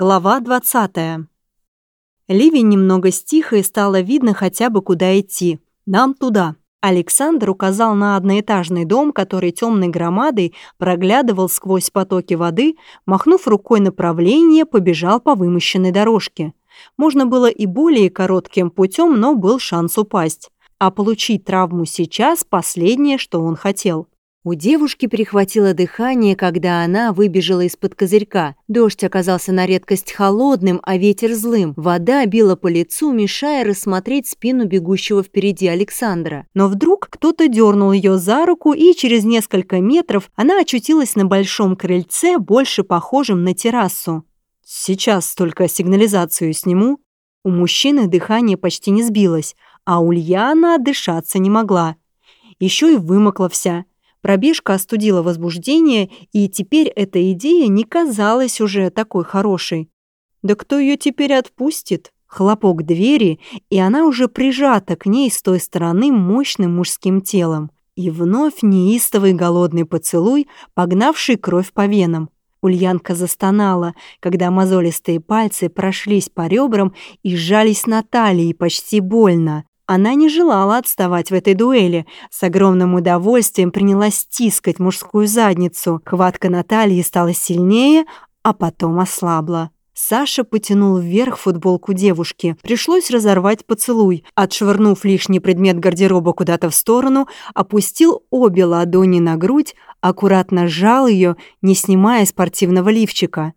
Глава 20. Ливень немного стих, и стало видно хотя бы куда идти. Нам туда. Александр указал на одноэтажный дом, который темной громадой проглядывал сквозь потоки воды, махнув рукой направление, побежал по вымощенной дорожке. Можно было и более коротким путем, но был шанс упасть. А получить травму сейчас – последнее, что он хотел. У девушки перехватило дыхание, когда она выбежала из-под козырька. Дождь оказался на редкость холодным, а ветер злым. Вода била по лицу, мешая рассмотреть спину бегущего впереди Александра. Но вдруг кто-то дернул ее за руку, и через несколько метров она очутилась на большом крыльце, больше похожем на террасу. «Сейчас только сигнализацию сниму». У мужчины дыхание почти не сбилось, а Ульяна дышаться не могла. Еще и вымокла вся. Пробежка остудила возбуждение, и теперь эта идея не казалась уже такой хорошей. Да кто ее теперь отпустит? Хлопок двери, и она уже прижата к ней с той стороны мощным мужским телом. И вновь неистовый голодный поцелуй, погнавший кровь по венам. Ульянка застонала, когда мозолистые пальцы прошлись по ребрам и сжались на талии почти больно. Она не желала отставать в этой дуэли, с огромным удовольствием принялась стискать мужскую задницу. Хватка Натальи стала сильнее, а потом ослабла. Саша потянул вверх футболку девушки. Пришлось разорвать поцелуй. Отшвырнув лишний предмет гардероба куда-то в сторону, опустил обе ладони на грудь, аккуратно сжал ее, не снимая спортивного лифчика.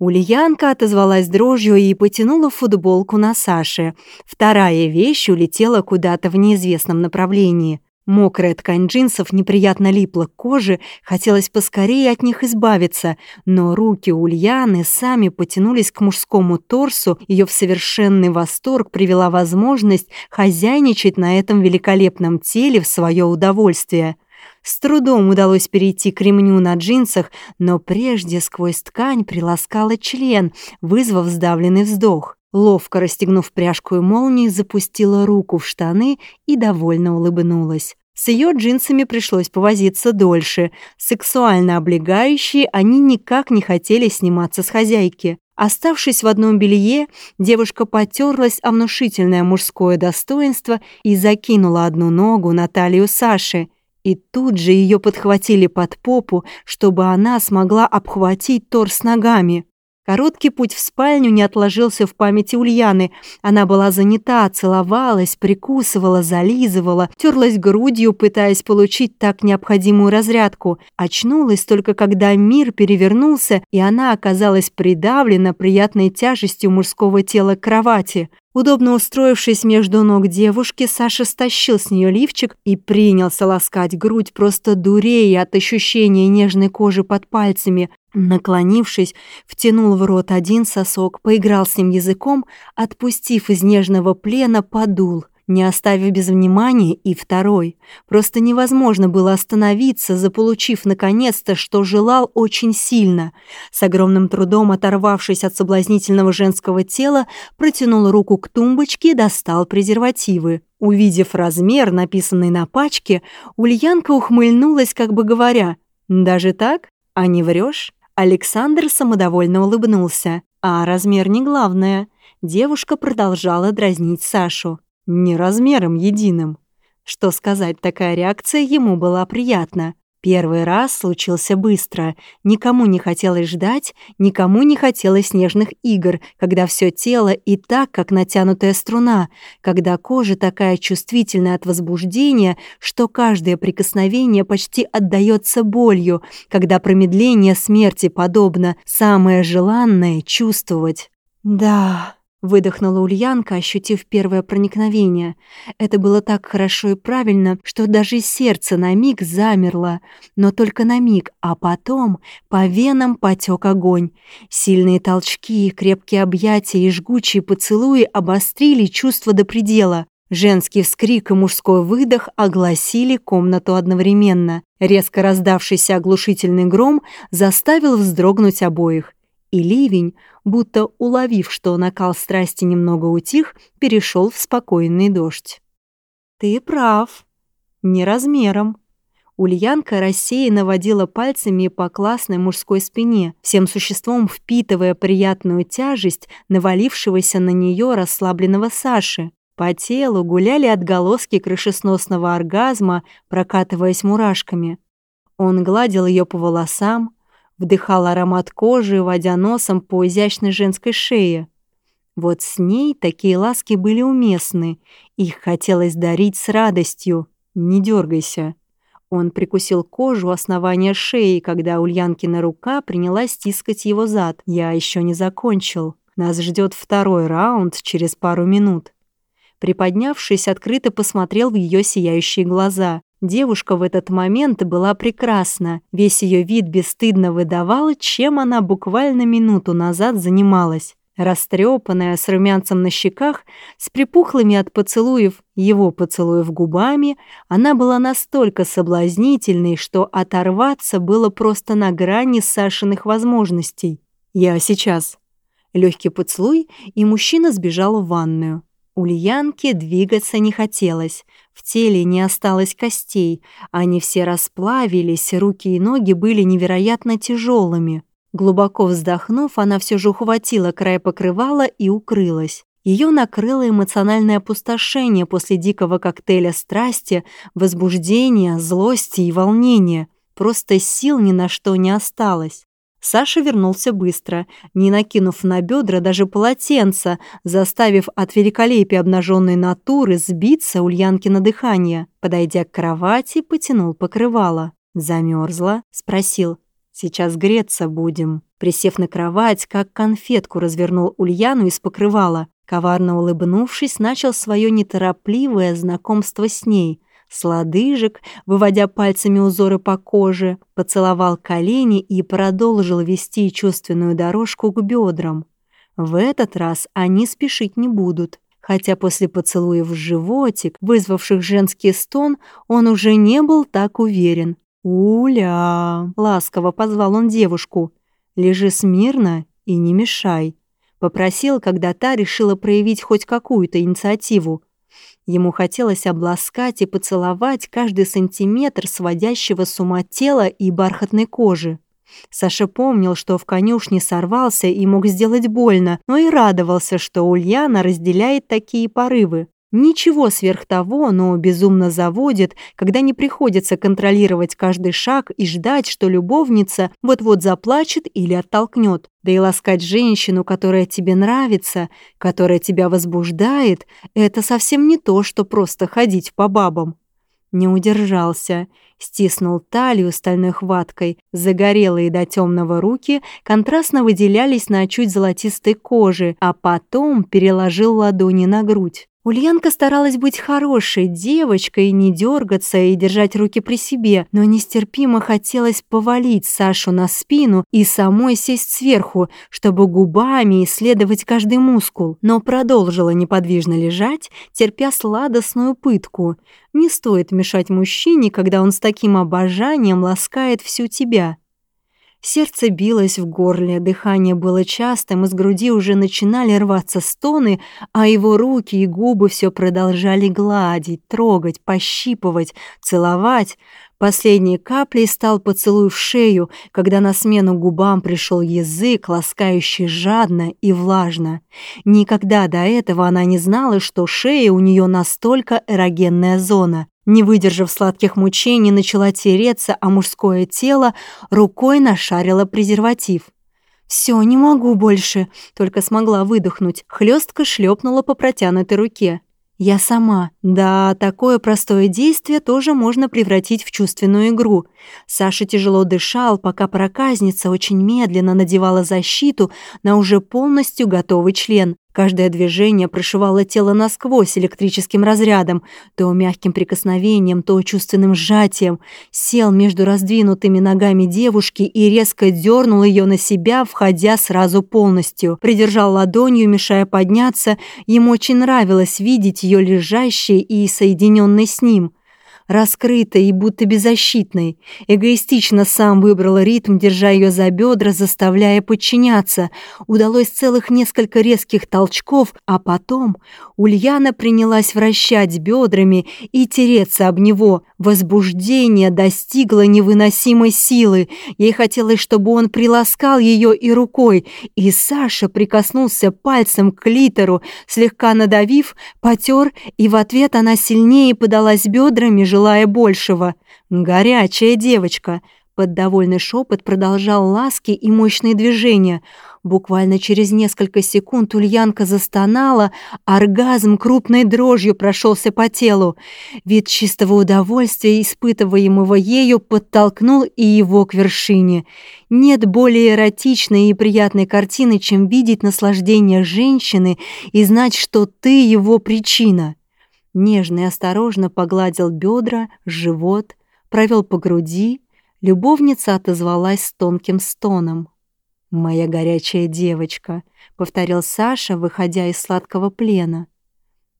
Ульянка отозвалась дрожью и потянула футболку на Саше. Вторая вещь улетела куда-то в неизвестном направлении. Мокрая ткань джинсов неприятно липла к коже, хотелось поскорее от них избавиться, но руки Ульяны сами потянулись к мужскому торсу, ее в совершенный восторг привела возможность хозяйничать на этом великолепном теле в свое удовольствие. С трудом удалось перейти к ремню на джинсах, но прежде сквозь ткань приласкала член, вызвав сдавленный вздох. Ловко расстегнув пряжку и молнии, запустила руку в штаны и довольно улыбнулась. С ее джинсами пришлось повозиться дольше. Сексуально облегающие, они никак не хотели сниматься с хозяйки. Оставшись в одном белье, девушка потерлась о внушительное мужское достоинство и закинула одну ногу на талию Саши – и тут же ее подхватили под попу, чтобы она смогла обхватить торс ногами. Короткий путь в спальню не отложился в памяти Ульяны. Она была занята, целовалась, прикусывала, зализывала, терлась грудью, пытаясь получить так необходимую разрядку. Очнулась только когда мир перевернулся, и она оказалась придавлена приятной тяжестью мужского тела к кровати. Удобно устроившись между ног девушки, Саша стащил с нее лифчик и принялся ласкать грудь, просто дурея от ощущения нежной кожи под пальцами. Наклонившись, втянул в рот один сосок, поиграл с ним языком, отпустив из нежного плена, подул не оставив без внимания и второй. Просто невозможно было остановиться, заполучив наконец-то, что желал очень сильно. С огромным трудом оторвавшись от соблазнительного женского тела, протянул руку к тумбочке и достал презервативы. Увидев размер, написанный на пачке, Ульянка ухмыльнулась, как бы говоря, «Даже так? А не врешь?» Александр самодовольно улыбнулся. А размер не главное. Девушка продолжала дразнить Сашу не размером единым. Что сказать, такая реакция ему была приятна. Первый раз случился быстро. Никому не хотелось ждать, никому не хотелось нежных игр, когда все тело и так, как натянутая струна, когда кожа такая чувствительная от возбуждения, что каждое прикосновение почти отдается болью, когда промедление смерти подобно, самое желанное — чувствовать. «Да», Выдохнула Ульянка, ощутив первое проникновение. Это было так хорошо и правильно, что даже сердце на миг замерло. Но только на миг, а потом по венам потек огонь. Сильные толчки, крепкие объятия и жгучие поцелуи обострили чувство до предела. Женский вскрик и мужской выдох огласили комнату одновременно. Резко раздавшийся оглушительный гром заставил вздрогнуть обоих и ливень, будто уловив, что накал страсти немного утих, перешел в спокойный дождь. «Ты прав. Не размером». Ульянка рассеянно водила пальцами по классной мужской спине, всем существом впитывая приятную тяжесть навалившегося на нее расслабленного Саши. По телу гуляли отголоски крышесносного оргазма, прокатываясь мурашками. Он гладил ее по волосам, вдыхал аромат кожи, водя носом по изящной женской шее. Вот с ней такие ласки были уместны, их хотелось дарить с радостью. Не дергайся. Он прикусил кожу основания шеи, когда Ульянкина рука принялась стискать его зад. «Я еще не закончил. Нас ждет второй раунд через пару минут». Приподнявшись, открыто посмотрел в ее сияющие глаза. Девушка в этот момент была прекрасна. Весь ее вид бесстыдно выдавал, чем она буквально минуту назад занималась. Растрепанная, с румянцем на щеках, с припухлыми от поцелуев его поцелуев губами, она была настолько соблазнительной, что оторваться было просто на грани Сашиных возможностей. «Я сейчас». Легкий поцелуй, и мужчина сбежал в ванную. Ульянке двигаться не хотелось. В теле не осталось костей, они все расплавились, руки и ноги были невероятно тяжелыми. Глубоко вздохнув, она все же ухватила край покрывала и укрылась. Ее накрыло эмоциональное опустошение после дикого коктейля страсти, возбуждения, злости и волнения. Просто сил ни на что не осталось. Саша вернулся быстро, не накинув на бедра даже полотенца, заставив от великолепия обнаженной натуры сбиться Ульянки на дыхание. Подойдя к кровати, потянул покрывало. «Замерзла?» — спросил. Сейчас греться будем». Присев на кровать, как конфетку развернул Ульяну из покрывала. Коварно улыбнувшись, начал свое неторопливое знакомство с ней. С лодыжек, выводя пальцами узоры по коже, поцеловал колени и продолжил вести чувственную дорожку к бедрам. В этот раз они спешить не будут хотя после поцелуев в животик, вызвавших женский стон, он уже не был так уверен. «Уля!» — ласково позвал он девушку. «Лежи смирно и не мешай», — попросил, когда та решила проявить хоть какую-то инициативу. Ему хотелось обласкать и поцеловать каждый сантиметр сводящего с ума тела и бархатной кожи. Саша помнил, что в конюшне сорвался и мог сделать больно, но и радовался, что Ульяна разделяет такие порывы. Ничего сверх того, но безумно заводит, когда не приходится контролировать каждый шаг и ждать, что любовница вот-вот заплачет или оттолкнет. Да и ласкать женщину, которая тебе нравится, которая тебя возбуждает, это совсем не то, что просто ходить по бабам. Не удержался, стиснул талию стальной хваткой, загорелые до темного руки контрастно выделялись на чуть золотистой коже, а потом переложил ладони на грудь. Ульянка старалась быть хорошей девочкой, не дергаться и держать руки при себе, но нестерпимо хотелось повалить Сашу на спину и самой сесть сверху, чтобы губами исследовать каждый мускул, но продолжила неподвижно лежать, терпя сладостную пытку. Не стоит мешать мужчине, когда он с таким обожанием ласкает всю тебя. Сердце билось в горле, дыхание было частым, из груди уже начинали рваться стоны, а его руки и губы все продолжали гладить, трогать, пощипывать, целовать. Последней каплей стал поцелуй в шею, когда на смену губам пришел язык, ласкающий жадно и влажно. Никогда до этого она не знала, что шея у нее настолько эрогенная зона. Не выдержав сладких мучений, начала тереться, а мужское тело рукой нашарила презерватив. «Все, не могу больше», — только смогла выдохнуть. Хлестка шлепнула по протянутой руке. Я сама. Да, такое простое действие тоже можно превратить в чувственную игру. Саша тяжело дышал, пока проказница очень медленно надевала защиту на уже полностью готовый член. Каждое движение прошивало тело насквозь электрическим разрядом, то мягким прикосновением, то чувственным сжатием. Сел между раздвинутыми ногами девушки и резко дернул ее на себя, входя сразу полностью. Придержал ладонью, мешая подняться. Ему очень нравилось видеть ее лежащей и соединенной с ним. Раскрытой и будто беззащитной. Эгоистично сам выбрал ритм, держа ее за бедра, заставляя подчиняться. Удалось целых несколько резких толчков, а потом Ульяна принялась вращать бедрами и тереться об него. Возбуждение достигло невыносимой силы. Ей хотелось, чтобы он приласкал ее и рукой, и Саша прикоснулся пальцем к клитору, слегка надавив, потер, и в ответ она сильнее подалась бедрами, желая большего. «Горячая девочка!» Под довольный шепот продолжал ласки и мощные движения. Буквально через несколько секунд Ульянка застонала, оргазм крупной дрожью прошелся по телу. Вид чистого удовольствия, испытываемого ею, подтолкнул и его к вершине. Нет более эротичной и приятной картины, чем видеть наслаждение женщины и знать, что ты его причина. Нежно и осторожно погладил бедра, живот, провел по груди, Любовница отозвалась с тонким стоном. «Моя горячая девочка», — повторил Саша, выходя из сладкого плена.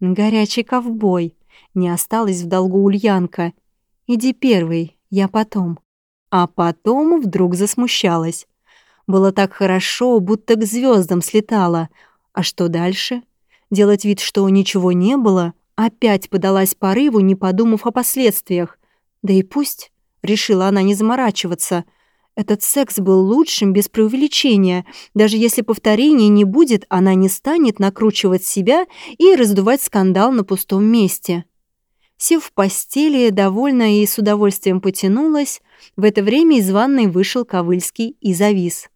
«Горячий ковбой», — не осталась в долгу Ульянка. «Иди первый, я потом». А потом вдруг засмущалась. Было так хорошо, будто к звездам слетала. А что дальше? Делать вид, что ничего не было? Опять подалась порыву, не подумав о последствиях. Да и пусть решила она не заморачиваться. Этот секс был лучшим без преувеличения. Даже если повторения не будет, она не станет накручивать себя и раздувать скандал на пустом месте. Сев в постели, довольная и с удовольствием потянулась, в это время из ванной вышел Ковыльский и завис.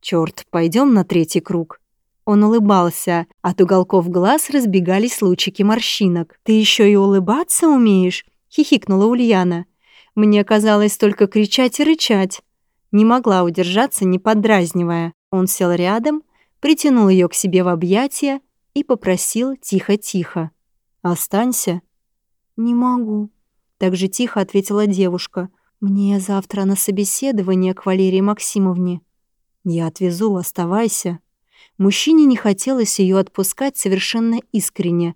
«Чёрт, пойдем на третий круг». Он улыбался, от уголков глаз разбегались лучики морщинок. «Ты еще и улыбаться умеешь?» — хихикнула Ульяна. Мне казалось только кричать и рычать. Не могла удержаться, не подразнивая. Он сел рядом, притянул ее к себе в объятия и попросил тихо-тихо. «Останься». «Не могу», — так же тихо ответила девушка. «Мне завтра на собеседование к Валерии Максимовне». «Я отвезу, оставайся». Мужчине не хотелось ее отпускать совершенно искренне.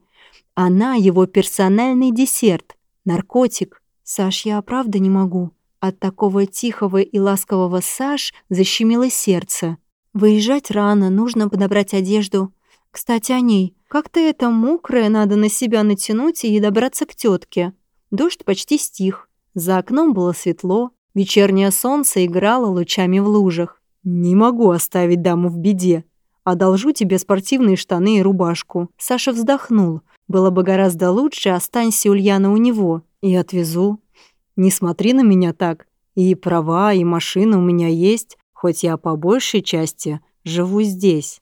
Она его персональный десерт, наркотик. «Саш, я правда не могу». От такого тихого и ласкового Саш защемило сердце. «Выезжать рано, нужно подобрать одежду. Кстати, о ней. Как-то это мокрое надо на себя натянуть и добраться к тетке. Дождь почти стих. За окном было светло. Вечернее солнце играло лучами в лужах. «Не могу оставить даму в беде. Одолжу тебе спортивные штаны и рубашку». Саша вздохнул. «Было бы гораздо лучше, останься Ульяна у него. И отвезу. Не смотри на меня так. И права, и машина у меня есть, хоть я по большей части живу здесь.